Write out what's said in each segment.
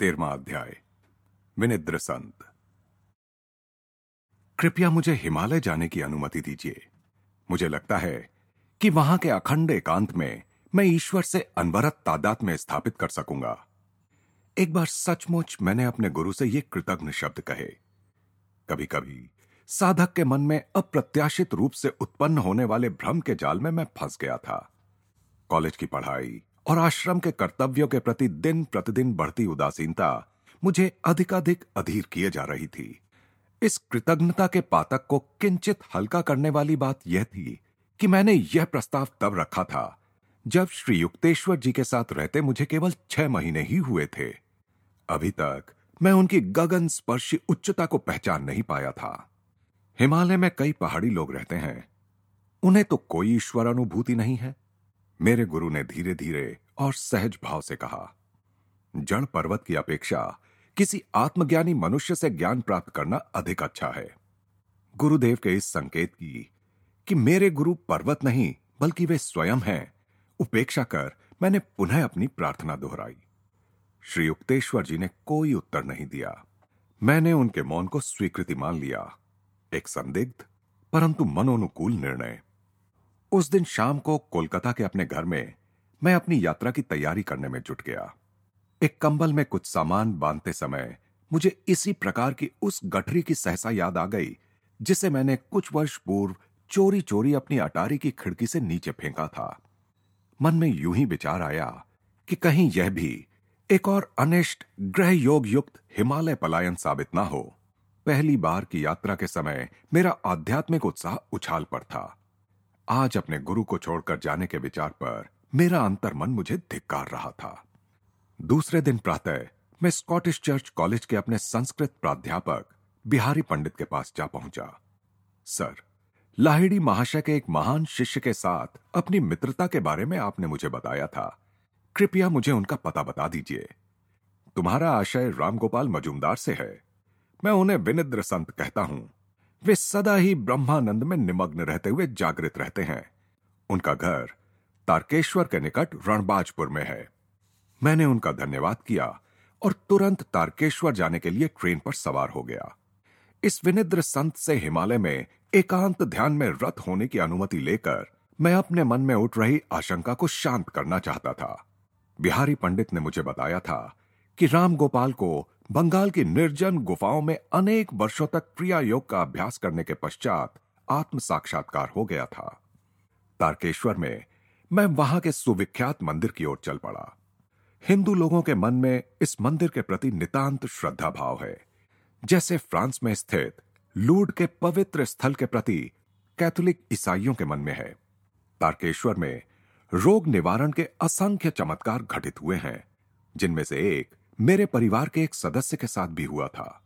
तेरवा अध्याय। विनिद्र संत। कृपया मुझे हिमालय जाने की अनुमति दीजिए। मुझे लगता है कि वहाँ के अखंड एकांत में मैं ईश्वर से अनवरत तादाद में स्थापित कर सकूँगा। एक बार सचमुच मैंने अपने गुरु से ये कृतज्ञ शब्द कहे। कभी कभी साधक के मन में अप्रत्याशित रूप से उत्पन्न होने वाले भ्रम के जाल में मैं फंस गया था। कॉलेज की पढ़ाई और आश्रम के कर्तव्यों के प्रति दिन प्रतिदिन बढ़ती उदासीनता मुझे अधिकाधिक अधीर किए जा रही थी। इस कृतज्ञता के पातक को किंचित हल्का करने वाली बात यह थी कि मैंने यह प्रस्ताव तब रखा था, जब श्री युक्तेश्वर जी के साथ रहते मुझे केवल छह महीने ही हुए थे। अभी तक मैं उनकी गगन स्पर्शी उच्चता को पहचान नहीं पाया था। हिमालय में कई पहाड़ी लोग रहते हैं। उन्हें तो कोई ईश्वर अनुभूति नहीं है। मेरे गुरु ने धीरे धीरे और सहज भाव से कहा, जड़ पर्वत की अपेक्षा किसी आत्मज्ञानी मनुष्य से ज्ञान प्राप्त करना अधिक अच्छा है। गुरुदेव के इस संकेत की कि मेरे गुरु पर्वत नहीं, बल्कि वे स्वयं हैं, उपेक्षा कर मैंने पुनः अपनी प्रार्थना दोहराई। श्री युक्तेश्वर जी ने कोई उत्तर नहीं दिया। मैंने उनके मौन को स्वीकृति मान लिया, एक संदिग्ध, परंतु मनोनुकूल निर्णय। उस दिन शाम को कोलकाता के अपने घर में मैं अपनी यात्रा की तैयारी करने में जुट गया। एक कंबल में कुछ सामान बांधते समय मुझे इसी प्रकार की उस गठरी की सहसा याद आ गई, जिसे मैंने कुछ वर्ष पूर्व चोरी चोरी अपनी अटारी की खिड़की से नीचे फेंका था। मन में यूँ ही विचार आया कि कहीं यह भी एक और अनिष्ट ग्रह योग युक्त हिमालय पलायन साबित ना हो। पहली बार की यात्रा के समय मेरा आध्यात्मिक उत्साह उछाल पर था। आज अपने गुरु को छोड़कर जाने के विचार पर मेरा अंतर्मन मुझे धिक्कार रहा था। दूसरे दिन प्रातः, मैं स्कॉटिश चर्च कॉलेज के अपने संस्कृत प्राध्यापक, बिहारी पंडित के पास जा पहुँचा। सर, लाहिड़ी महाशय के एक महान शिष्य के साथ अपनी मित्रता के बारे में आपने मुझे बताया था। कृपया मुझे उनका पता बता दीजिए। तुम्हारा आशय रामगोपाल मजूमदार से है। मैं उन्हें विनिद्र संत कहता हूँ। वे सदा ही ब्रह्मानंद में निमग्न रहते हुए जागृत रहते हैं। उनका घर तारकेश्वर के निकट रणबाजपुर में है। मैंने उनका धन्यवाद किया और तुरंत तारकेश्वर जाने के लिए ट्रेन पर सवार हो गया। इस विनिद्र संत से हिमालय में एकांत ध्यान में रत होने की अनुमति लेकर मैं अपने मन में उठ रही आशंका को शांत करना चाहता था। बिहारी पंडित ने मुझे बताया था कि राम गोपाल को बंगाल की निर्जन गुफाओं में अनेक वर्षों तक क्रिया योग का अभ्यास करने के पश्चात आत्म साक्षात्कार हो गया था। तारकेश्वर में मैं वहाँ के सुविख्यात मंदिर की ओर चल पड़ा। हिंदू लोगों के मन में इस मंदिर के प्रति नितांत श्रद्धा भाव है। जैसे फ्रांस में स्थित लूड के पवित्र स्थल के प्रति कैथोलिक ईसाइयों के मन में है। तारकेश्वर में रोग निवारण के असंख्य चमत्कार घटित हुए हैं, जिनमें से एक मेरे परिवार के एक सदस्य के साथ भी हुआ था।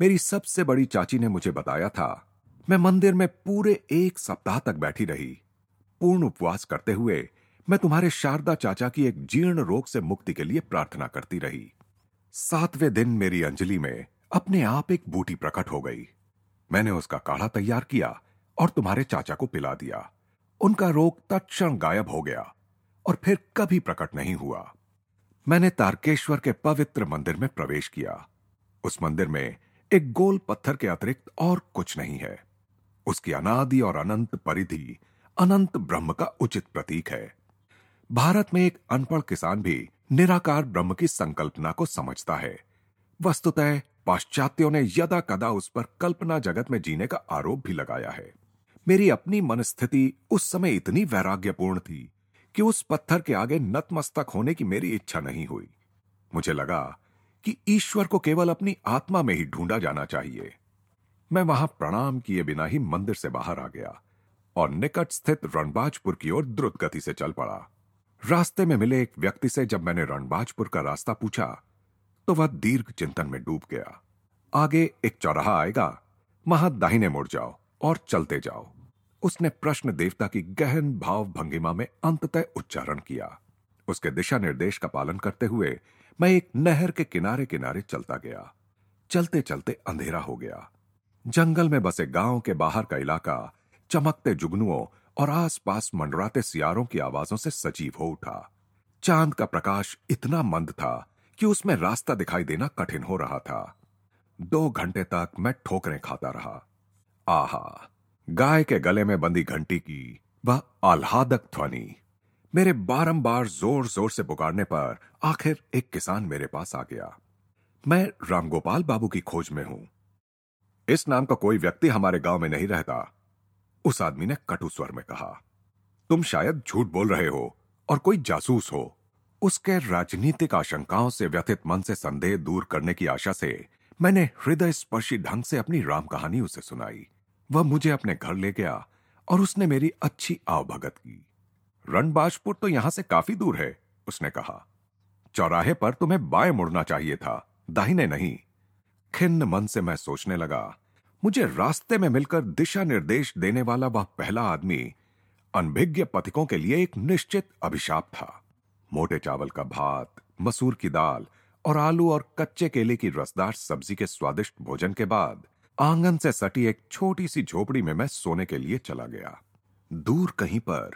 मेरी सबसे बड़ी चाची ने मुझे बताया था, मैं मंदिर में पूरे एक सप्ताह तक बैठी रही। पूर्ण उपवास करते हुए मैं तुम्हारे शारदा चाचा की एक जीर्ण रोग से मुक्ति के लिए प्रार्थना करती रही। सातवें दिन मेरी अंजलि में अपने आप एक बूटी प्रकट हो गई। मैंने उसका काढ़ा तैयार किया और तुम्हारे चाचा को पिला दिया। उनका रोग तत्क्षण गायब हो गया और फिर कभी प्रकट नहीं हुआ। मैंने तारकेश्वर के पवित्र मंदिर में प्रवेश किया। उस मंदिर में एक गोल पत्थर के अतिरिक्त और कुछ नहीं है। उसकी अनादि और अनंत परिधि अनंत ब्रह्म का उचित प्रतीक है। भारत में एक अनपढ़ किसान भी निराकार ब्रह्म की संकल्पना को समझता है। वस्तुतः पाश्चात्यों ने यदा कदा उस पर कल्पना जगत में जीने का आरोप भी लगाया है। मेरी अपनी मनस्थिति उस समय इतनी वैराग्यपूर्ण थी कि उस पत्थर के आगे नतमस्तक होने की मेरी इच्छा नहीं हुई। मुझे लगा कि ईश्वर को केवल अपनी आत्मा में ही ढूंढा जाना चाहिए। मैं वहाँ प्रणाम किए बिना ही मंदिर से बाहर आ गया। और निकट स्थित रणबाजपुर की ओर द्रुत गति से चल पड़ा। रास्ते में मिले एक व्यक्ति से जब मैंने रणबाजपुर का रास्ता पूछा तो वह दीर्घ चिंतन में डूब गया। आगे एक चौराहा आएगा, वहाँ दाहिने मुड़ जाओ और चलते जाओ। उसने प्रश्न देवता की गहन भाव भंगिमा में अंततः उच्चारण किया। उसके दिशा निर्देश का पालन करते हुए मैं एक नहर के किनारे किनारे चलता गया। चलते चलते अंधेरा हो गया। जंगल में बसे गाँव के बाहर का इलाका चमकते जुगनुओं और आसपास मंडराते सियारों की आवाजों से सजीव हो उठा। चाँद का प्रकाश इतना मंद था कि उसमें रास्ता दिखाई देना कठिन हो रहा था। दो घंटे तक मैं ठोकरें खाता रहा। आहा, गाय के गले में बंदी घंटी की वह आह्लादक ध्वनि। मेरे बारंबार ज़ोर ज़ोर से पुकारने पर आखिर एक किसान मेरे पास आ गया। मैं रामगोपाल बाबू की खोज में हूँ। इस नाम का कोई व्यक्ति हमारे गाँव में नहीं रहता। उस आदमी ने कटु स्वर में कहा, तुम शायद झूठ बोल रहे हो और कोई जासूस हो। उसके राजनीतिक आशंकाओं से व्यथित मन से संदेह दूर करने की आशा से मैंने हृदय स्पर्शी ढंग से अपनी राम कहानी उसे सुनाई। वह मुझे अपने घर ले गया और उसने मेरी अच्छी आवभगत की। रणबाजपुर तो यहाँ से काफ़ी दूर है, उसने कहा। चौराहे पर तुम्हें बाएँ मुड़ना चाहिए था, दाहिने नहीं। खिन्न मन से मैं सोचने लगा मुझे रास्ते में मिलकर दिशा निर्देश देने वाला वह पहला आदमी अनभिज्ञ पथिकों के लिए एक निश्चित अभिशाप था। मोटे चावल का भात, मसूर की दाल और आलू और कच्चे केले की रसदार सब्ज़ी के स्वादिष्ट भोजन के बाद आँगन से सटी एक छोटी सी झोपड़ी में मैं सोने के लिए चला गया। दूर कहीं पर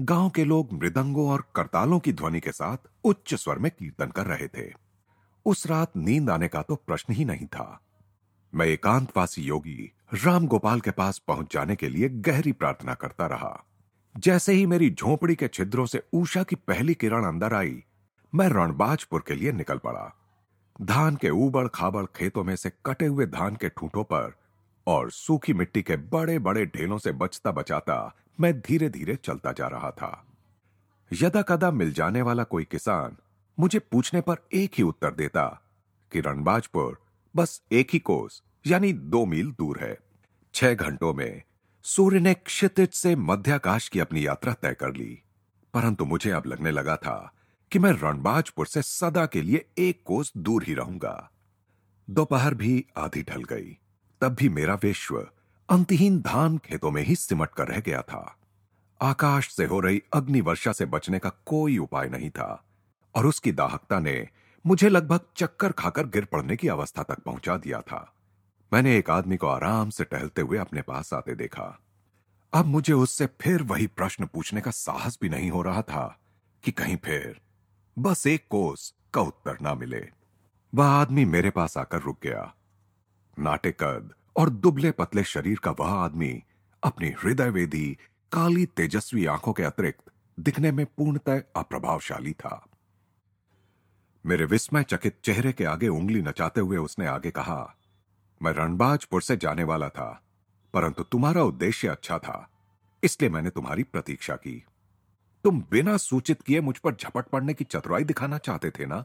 गाँव के लोग मृदंगों और करतालों की ध्वनि के साथ उच्च स्वर में कीर्तन कर रहे थे। उस रात नींद आने का तो प्रश्न ही नहीं था। मैं एकांतवासी योगी राम गोपाल के पास पहुँच जाने के लिए गहरी प्रार्थना करता रहा। जैसे ही मेरी झोपड़ी के छिद्रों से ऊषा की पहली किरण अंदर आई, मैं रणबाजपुर के लिए निकल पड़ा। धान के ऊबड़ खाबड़ खेतों में से कटे हुए धान के ठूठों पर और सूखी मिट्टी के बड़े बड़े ढेलों से बचता बचाता मैं धीरे धीरे चलता जा रहा था। यदा कदा मिल जाने वाला कोई किसान मुझे पूछने पर एक ही उत्तर देता कि, रणबाजपुर बस एक ही कोस, यानी दो मील दूर है। छह घंटों में सूर्य ने क्षितिज से मध्याकाश की अपनी यात्रा तय कर ली। परंतु मुझे अब लगने लगा था कि मैं रणबाजपुर से सदा के लिए एक कोस दूर ही रहूँगा। दोपहर भी आधी ढल गई, तब भी मेरा विश्व अंतहीन धान खेतों में ही सिमट कर रह गया था। आकाश से हो रही अग्नि वर्षा से बचने का कोई उपाय नहीं था, और उसकी दाहकता ने मुझे लगभग चक्कर खाकर गिर पड़ने की अवस्था तक पहुँचा दिया था। मैंने एक आदमी को आराम से टहलते हुए अपने पास आते देखा। अब मुझे उससे फिर वही प्रश्न पूछने का साहस भी नहीं हो रहा था कि कहीं फिर बस एक कोस का उत्तर ना मिले। वह आदमी मेरे पास आकर रुक गया। नाटे कद और दुबले पतले शरीर का वह आदमी अपनी हृदय वेदी काली तेजस्वी आँखों के अतिरिक्त दिखने में पूर्णतः अप्रभावशाली था। मेरे विस्मय चकित चेहरे के आगे उंगली नचाते हुए उसने आगे कहा, मैं रणबाजपुर से जाने वाला था, परंतु तुम्हारा उद्देश्य अच्छा था, इसलिए मैंने तुम्हारी प्रतीक्षा की। तुम बिना सूचित किए मुझ पर झपट पड़ने की चतुराई दिखाना चाहते थे ना?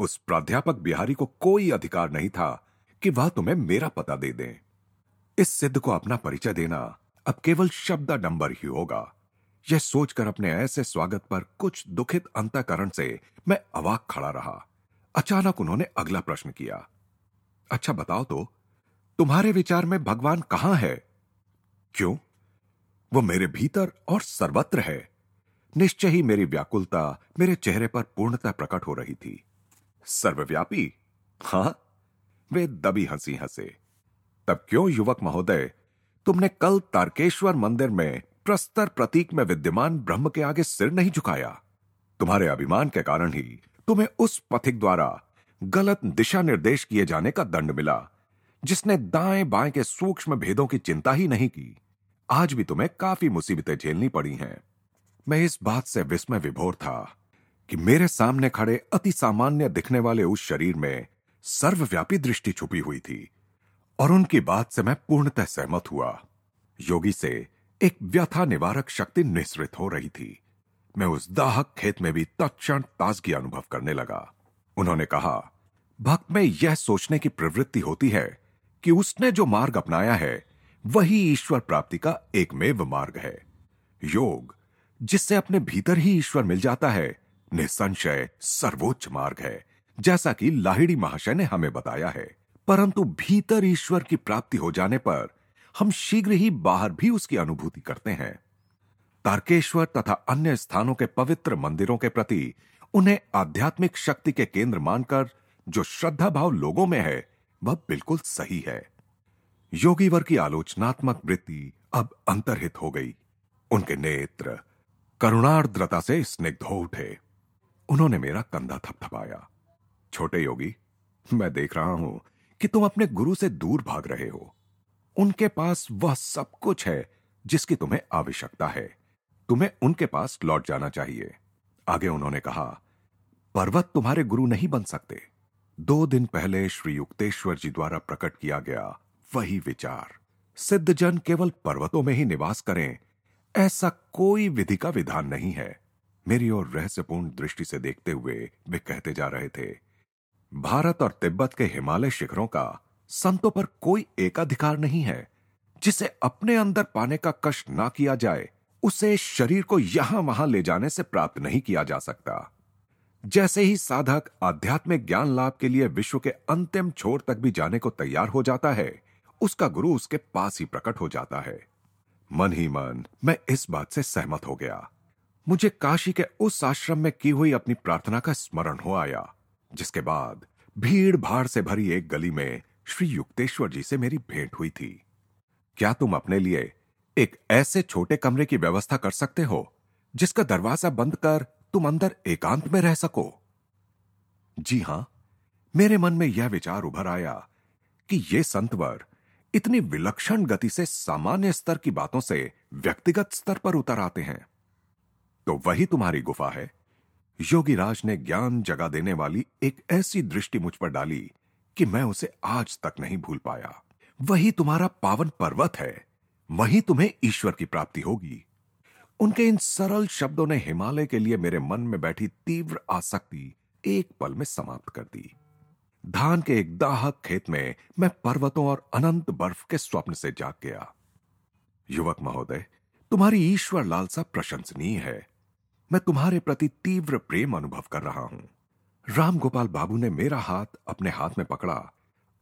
उस प्राध्यापक बिहारी को कोई अधिकार नहीं था कि वह तुम्हें मेरा पता दे दे। इस सिद्ध को अपना परिचय देना अब केवल शब्द डंबर ही होगा। यह सोचकर अपने ऐसे स्वागत पर कुछ दुखित अंतकरण से मैं अवाक खड़ा रहा। अचानक उन्होंने अगला प्रश्न किया। अच्छा बताओ तो तुम्हारे विचार में भगवान कहाँ है? क्यों? वो मेरे भीतर और सर्वत्र है। निश्चय ही मेरी व्याकुलता, मेरे चेहरे पर पूर्णतः प्रकट हो रही थी। सर्वव्यापी? हाँ, वे दबी हँसी हंसे तब क्यों, युवक महोदय, तुमने कल तारकेश्वर मंदिर में प्रस्तर प्रतीक में विद्यमान ब्रह्म के आगे सिर नहीं झुकाया। तुम्हारे अभिमान के कारण ही तुम्हें उस पथिक द्वारा गलत दिशा निर्देश किए जाने का दंड मिला, जिसने दाएँ बाएँ के सूक्ष्म भेदों की चिंता ही नहीं की। आज भी तुम्हें काफ़ी मुसीबतें झेलनी पड़ी हैं। मैं इस बात से विस्मय विभोर था कि मेरे सामने खड़े अति सामान्य दिखने वाले उस शरीर में सर्वव्यापी दृष्टि छुपी हुई थी, और उनकी बात से मैं पूर्णतः सहमत हुआ। योगी से एक व्यथा निवारक शक्ति निश्रित हो रही थी। मैं उस दाहक खेत में भी तत्क्षण ताजगी अनुभव करने लगा। उन्होंने कहा, भक्त में यह सोचने की प्रवृत्ति होती है कि उसने जो मार्ग अपनाया है, वही ईश्वर प्राप्ति का एकमेव मार्ग है। योग, जिससे अपने भीतर ही ईश्वर मिल जाता है, निसंशय सर्वोच्च मार्ग है, जैसा कि लाहिड़ी महाशय ने हमें बताया है। परंतु भीतर ईश्वर की प्राप्ति हो जाने पर हम शीघ्र ही बाहर भी उसकी अनुभूति करते हैं। तारकेश्वर तथा अन्य स्थानों के पवित्र मंदिरों के प्रति उन्हें आध्यात्मिक शक्ति के केंद्र मानकर जो श्रद्धा भाव लोगों में है, वह बिल्कुल सही है। योगीवर की आलोचनात्मक वृत्ति अब अंतर्हित हो गई। उनके नेत्र करुणार्द्रता से स्निग्ध हो उठे। उन्होंने मेरा कंधा थपथपाया। छोटे योगी, मैं देख रहा हूँ कि तुम अपने गुरु से दूर भाग रहे हो। उनके पास वह सब कुछ है जिसकी तुम्हें आवश्यकता है। तुम्हें उनके पास लौट जाना चाहिए। आगे उन्होंने कहा, पर्वत तुम्हारे गुरु नहीं बन सकते। दो दिन पहले श्री युक्तेश्वर जी द्वारा प्रकट किया गया वही विचार। सिद्ध जन केवल पर्वतों में ही निवास करें, ऐसा कोई विधि का विधान नहीं है। मेरी ओर रहस्यपूर्ण दृष्टि से देखते हुए वे कहते जा रहे थे, भारत और तिब्बत के हिमालय शिखरों का संतों पर कोई एकाधिकार नहीं है। जिसे अपने अंदर पाने का कष्ट ना किया जाए, उसे शरीर को यहाँ वहाँ ले जाने से प्राप्त नहीं किया जा सकता। जैसे ही साधक आध्यात्मिक ज्ञान लाभ के लिए विश्व के अंतिम छोर तक भी जाने को तैयार हो जाता है, उसका गुरु उसके पास ही प्रकट हो जाता है। मन ही मन, मैं इस बात से सहमत हो गया। मुझे काशी के उस आश्रम में की हुई अपनी प्रार्थना का स्मरण हो आया, जिसके बाद भीड़ भाड़ से भरी एक गली में श्री युक्तेश्वर जी से मेरी भेंट हुई थी। क्या तुम अपने लिए एक ऐसे छोटे कमरे की व्यवस्था कर सकते हो, जिसका दरवाज़ा बंद कर तुम अंदर एकांत में रह सको? जी हाँ, मेरे मन में यह विचार उभर आया कि ये संतवर इतनी विलक्षण गति से सामान्य स्तर की बातों से व्यक्तिगत स्तर पर उतर आते हैं। तो वही तुम्हारी गुफा है। योगीराज ने ज्ञान जगा देने वाली एक ऐसी दृष्टि मुझ पर डाली कि मैं उसे आज तक नहीं भूल पाया। वही तुम्हारा पावन पर्वत है। वही तुम्हें ईश्वर की प्राप्ति होगी। उनके इन सरल शब्दों ने हिमालय के लिए मेरे मन में बैठी तीव्र आसक्ति एक पल में समाप्त कर दी। धान के एक दाहक खेत में मैं पर्वतों और अनंत बर्फ़ के स्वप्न से जाग गया। युवक महोदय, तुम्हारी ईश्वर लालसा प्रशंसनीय है। मैं तुम्हारे प्रति तीव्र प्रेम अनुभव कर रहा हूँ। राम गोपाल बाबू ने मेरा हाथ अपने हाथ में पकड़ा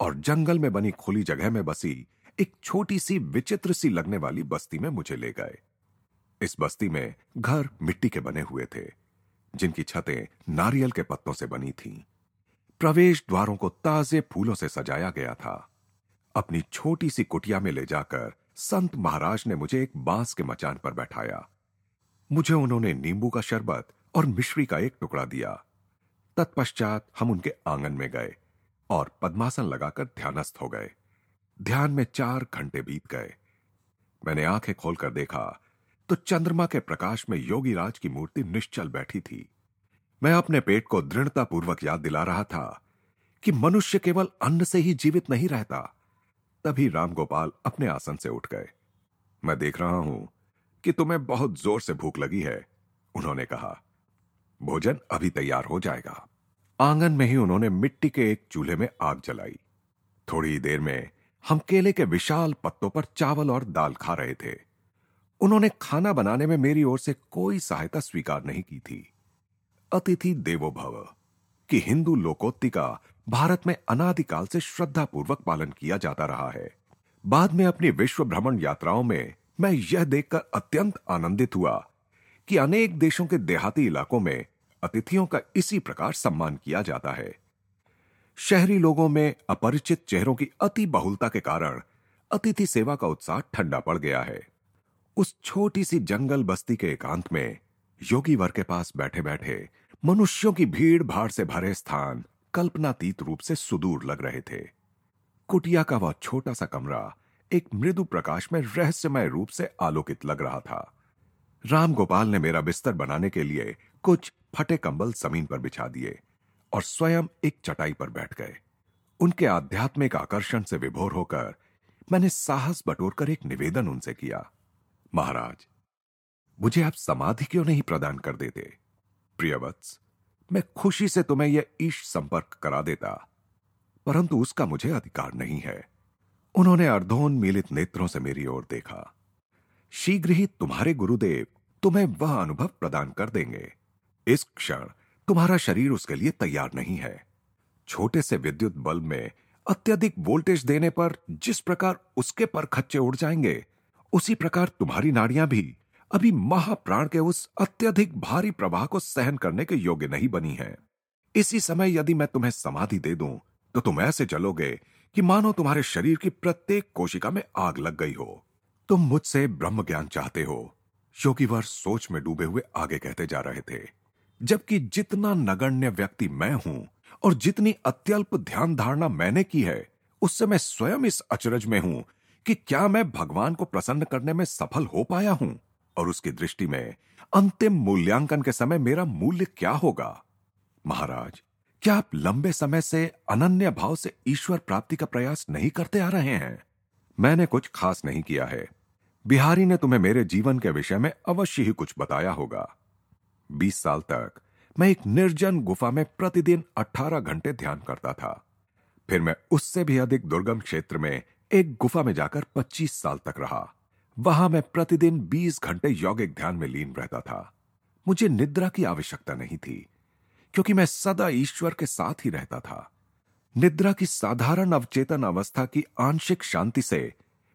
और जंगल में बनी खुली जगह में बसी एक छोटी सी विचित्र सी लगने वाली बस्ती में मुझे ले गए। इस बस्ती में घर मिट्टी के बने हुए थे, जिनकी छतें नारियल के पत्तों से बनी थीं। प्रवेश द्वारों को ताजे फूलों से सजाया गया था। अपनी छोटी सी कुटिया में ले जाकर संत महाराज ने मुझे एक बाँस के मचान पर बैठाया। मुझे उन्होंने नींबू का शरबत और मिश्री का एक टुकड़ा दिया। तत्पश्चात हम उनके आँगन में गए और पद्मासन लगाकर ध्यानस्थ हो गए। ध्यान में चार घंटे बीत गए। मैंने आँखें खोलकर देखा तो चंद्रमा के प्रकाश में योगी राज की मूर्ति निश्चल बैठी थी। मैं अपने पेट को दृढ़ता पूर्वक याद दिला रहा था कि मनुष्य केवल अन्न से ही जीवित नहीं रहता। तभी रामगोपाल अपने आसन से उठ गए। मैं देख रहा हूँ कि तुम्हें बहुत ज़ोर से भूख लगी है, उन्होंने कहा। भोजन अभी तैयार हो जाएगा। आँगन में ही उन्होंने मिट्टी के एक चूल्हे में आग जलाई। थोड़ी देर में हम केले के विशाल पत्तों पर चावल और दाल खा रहे थे। उन्होंने खाना बनाने में मेरी ओर से कोई सहायता स्वीकार नहीं की थी। अतिथि देवो भव कि हिंदू लोकोक्ति का भारत में अनादिकाल से श्रद्धा पूर्वक पालन किया जाता रहा है। बाद में अपनी विश्व भ्रमण यात्राओं में मैं यह देखकर अत्यंत आनंदित हुआ कि अनेक देशों के देहाती इलाकों में अतिथियों का इसी प्रकार सम्मान किया जाता है। शहरी लोगों में अपरिचित चेहरों की अति बहुलता के कारण अतिथि सेवा का उत्साह ठंडा पड़ गया है। उस छोटी सी जंगल बस्ती के एकांत में योगी वर के पास बैठे बैठे मनुष्यों की भीड़ भाड़ से भरे स्थान कल्पनातीत रूप से सुदूर लग रहे थे। कुटिया का वह छोटा सा कमरा एक मृदु प्रकाश में रहस्यमय रूप से आलोकित लग रहा था। राम गोपाल ने मेरा बिस्तर बनाने के लिए कुछ फटे कंबल ज़मीन पर बिछा दिए और स्वयं एक चटाई पर बैठ गए। उनके आध्यात्मिक आकर्षण से विभोर होकर मैंने साहस बटोरकर एक निवेदन उनसे किया। महाराज, मुझे आप समाधि क्यों नहीं प्रदान कर देते? प्रियवत्स, मैं खुशी से तुम्हें यह ईश संपर्क करा देता, परंतु उसका मुझे अधिकार नहीं है। उन्होंने अर्धोन्मीलित नेत्रों से मेरी ओर देखा। शीघ्र ही तुम्हारे गुरुदेव तुम्हें वह अनुभव प्रदान कर देंगे। इस क्षण तुम्हारा शरीर उसके लिए तैयार नहीं है। छोटे से विद्युत बल्ब में अत्यधिक वोल्टेज देने पर जिस प्रकार उसके पर खच्चे उड़ जाएँगे, उसी प्रकार तुम्हारी नाड़ियाँ भी। अभी महाप्राण के उस अत्यधिक भारी प्रवाह को सहन करने के योग्य नहीं बनी है। इसी समय यदि मैं तुम्हें समाधि दे दूँ तो तुम ऐसे चलोगे कि मानो तुम्हारे शरीर की प्रत्येक कोशिका में आग लग गई हो। तुम मुझसे ब्रह्म ज्ञान चाहते हो। योगीवर सोच में डूबे हुए आगे कहते जा रहे थे, जबकि जितना नगण्य व्यक्ति मैं हूँ और जितनी अत्यल्प ध्यान धारणा मैंने की है, उससे मैं स्वयं इस अचरज में हूँ कि क्या मैं भगवान को प्रसन्न करने में सफल हो पाया हूँ और उसकी दृष्टि में अंतिम मूल्यांकन के समय मेरा मूल्य क्या होगा। महाराज, क्या आप लंबे समय से अनन्य भाव से ईश्वर प्राप्ति का प्रयास नहीं करते आ रहे हैं? मैंने कुछ खास नहीं किया है। बिहारी ने तुम्हें मेरे जीवन के विषय में अवश्य ही कुछ बताया होगा। बीस साल तक मैं एक निर्जन गुफा में प्रतिदिन अठारह घंटे ध्यान करता था। फिर मैं उससे भी अधिक दुर्गम क्षेत्र में एक गुफा में जाकर पच्चीस साल तक रहा। वहाँ मैं प्रतिदिन बीस घंटे यौगिक ध्यान में लीन रहता था। मुझे निद्रा की आवश्यकता नहीं थी, क्योंकि मैं सदा ईश्वर के साथ ही रहता था। निद्रा की साधारण अवचेतन अवस्था की आंशिक शांति से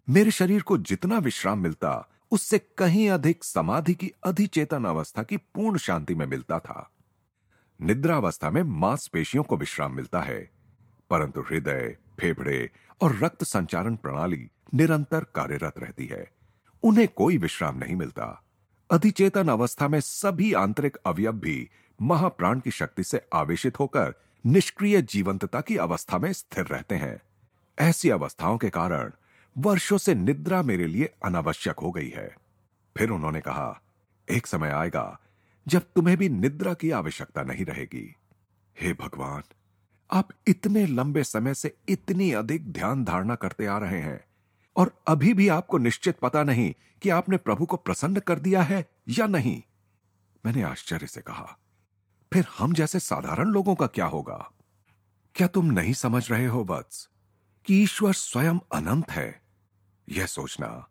मेरे शरीर को जितना विश्राम मिलता, उससे कहीं अधिक समाधि की अधिचेतन अवस्था की पूर्ण शांति में मिलता था। निद्रा अवस्था में मांसपेशियों को विश्राम मिलता है, परंतु हृदय, फेफड़े और रक्त संचारण प्रणाली निरंतर कार्यरत रहती है। उन्हें कोई विश्राम नहीं मिलता। अधिचेतन अवस्था में सभी आंतरिक अवयव भी महाप्राण की शक्ति से आवेशित होकर निष्क्रिय जीवंतता की अवस्था में स्थिर रहते हैं। ऐसी अवस्थाओं के कारण वर्षों से निद्रा मेरे लिए अनावश्यक हो गई है। फिर उन्होंने कहा, एक समय आएगा जब तुम्हें भी निद्रा की आवश्यकता नहीं रहेगी। हे भगवान, आप इतने लंबे समय से इतनी अधिक ध्यान धारणा करते आ रहे हैं, और अभी भी आपको निश्चित पता नहीं कि आपने प्रभु को प्रसन्न कर दिया है या नहीं। मैंने आश्चर्य से कहा, फिर हम जैसे साधारण लोगों का क्या होगा? क्या तुम नहीं समझ रहे हो वत्स कि ईश्वर स्वयं अनंत है? यह सोचना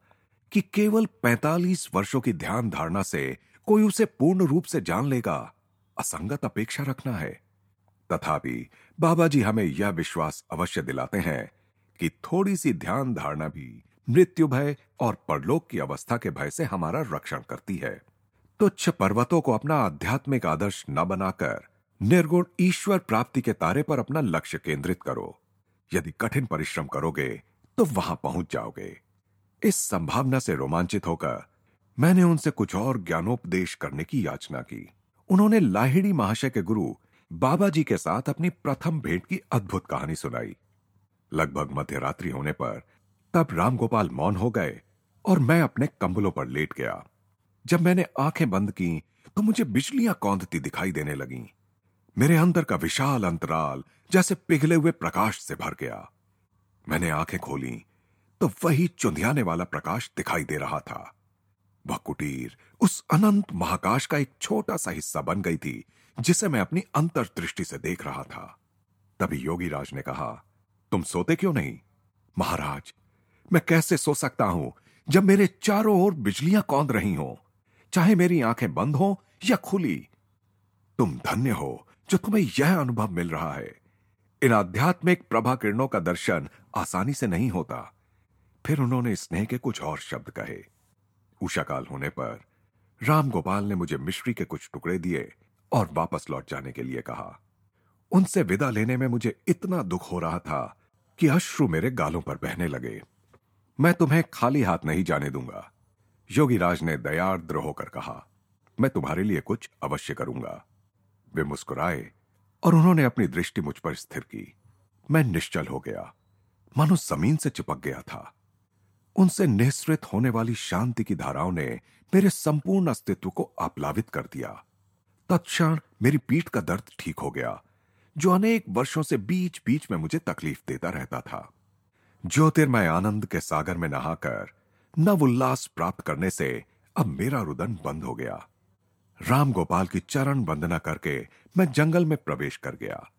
कि केवल 45 वर्षों की ध्यान धारणा से कोई उसे पूर्ण रूप से जान लेगा, असंगत अपेक्षा रखना है। तथापि बाबा जी हमें यह विश्वास अवश्य दिलाते हैं कि थोड़ी सी ध्यान धारणा भी मृत्यु भय और परलोक की अवस्था के भय से हमारा रक्षण करती है। तुच्छ पर्वतों को अपना आध्यात्मिक आदर्श न बनाकर, निर्गुण ईश्वर प्राप्ति के तारे पर अपना लक्ष्य केंद्रित करो। यदि कठिन परिश्रम करोगे तो वहाँ पहुँच जाओगे। इस संभावना से रोमांचित होकर मैंने उनसे कुछ और ज्ञानोपदेश करने की याचना की। उन्होंने लाहिड़ी महाशय के गुरु बाबा जी के साथ अपनी प्रथम भेंट की अद्भुत कहानी सुनाई। लगभग मध्य रात्रि होने पर तब रामगोपाल मौन हो गए और मैं अपने कंबलों पर लेट गया। जब मैंने आँखें बंद की तो मुझे बिजलियाँ कौंधती दिखाई देने लगी। मेरे अंदर का विशाल अंतराल जैसे पिघले हुए प्रकाश से भर गया। मैंने आँखें खोली तो वही चुंधियाने वाला प्रकाश दिखाई दे रहा था। वह कुटीर उस अनंत महाकाश का एक छोटा सा हिस्सा बन गई थी, जिसे मैं अपनी अंतर्दृष्टि से देख रहा था। तभी योगी राज ने कहा, तुम सोते क्यों नहीं? महाराज, मैं कैसे सो सकता हूँ जब मेरे चारों ओर बिजलियाँ कौंद रही हो? चाहे मेरी आँखें बंद हो या खुली। तुम धन्य हो जो तुम्हें यह अनुभव मिल रहा है। इन आध्यात्मिक प्रभा किरणों का दर्शन आसानी से नहीं होता। फिर उन्होंने स्नेह के कुछ और शब्द कहे। उषाकाल होने पर राम गोपाल ने मुझे मिश्री के कुछ टुकड़े दिए और वापस लौट जाने के लिए कहा। उनसे विदा लेने में मुझे इतना दुख हो रहा था कि अश्रु मेरे गालों पर बहने लगे। मैं तुम्हें खाली हाथ नहीं जाने दूँगा। योगीराज ने दयार्द्र होकर कहा, मैं तुम्हारे लिए कुछ अवश्य करूँगा। वे मुस्कुराए और उन्होंने अपनी दृष्टि मुझ पर स्थिर की। मैं निश्चल हो गया। मानो ज़मीन से चिपक गया था। उनसे निःसृत होने वाली शांति की धाराओं ने मेरे संपूर्ण अस्तित्व को आप्लावित कर दिया। तत्क्षण मेरी पीठ का दर्द ठीक हो गया, जो अनेक वर्षों से बीच बीच में मुझे तकलीफ़ देता रहता था। ज्योतिर्मय आनंद के सागर में नहाकर नव उल्लास प्राप्त करने से अब मेरा रुदन बंद हो गया। राम गोपाल की चरण वंदना करके मैं जंगल में प्रवेश कर गया।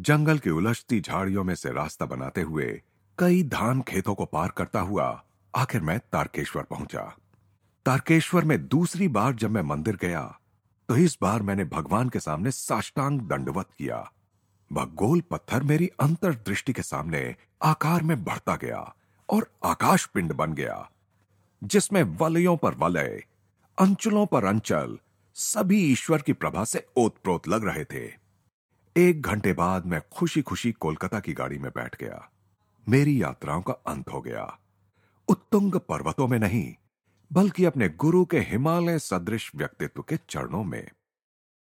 जंगल की उलझती झाड़ियों में से रास्ता बनाते हुए कई धान खेतों को पार करता हुआ आखिर मैं तारकेश्वर पहुँचा। तारकेश्वर में दूसरी बार जब मैं मंदिर गया तो इस बार मैंने भगवान के सामने साष्टांग दंडवत किया। वह गोल पत्थर मेरी अंतर्दृष्टि के सामने आकार में बढ़ता गया और आकाश पिंड बन गया, जिसमें वलयों पर वलय, अंचलों पर अंचल, सभी ईश्वर की प्रभा से ओतप्रोत लग रहे थे। एक घंटे बाद मैं खुशी खुशी कोलकाता की गाड़ी में बैठ गया। मेरी यात्राओं का अंत हो गया। उत्तुंग पर्वतों में नहीं, बल्कि अपने गुरु के हिमालय सदृश व्यक्तित्व के चरणों में।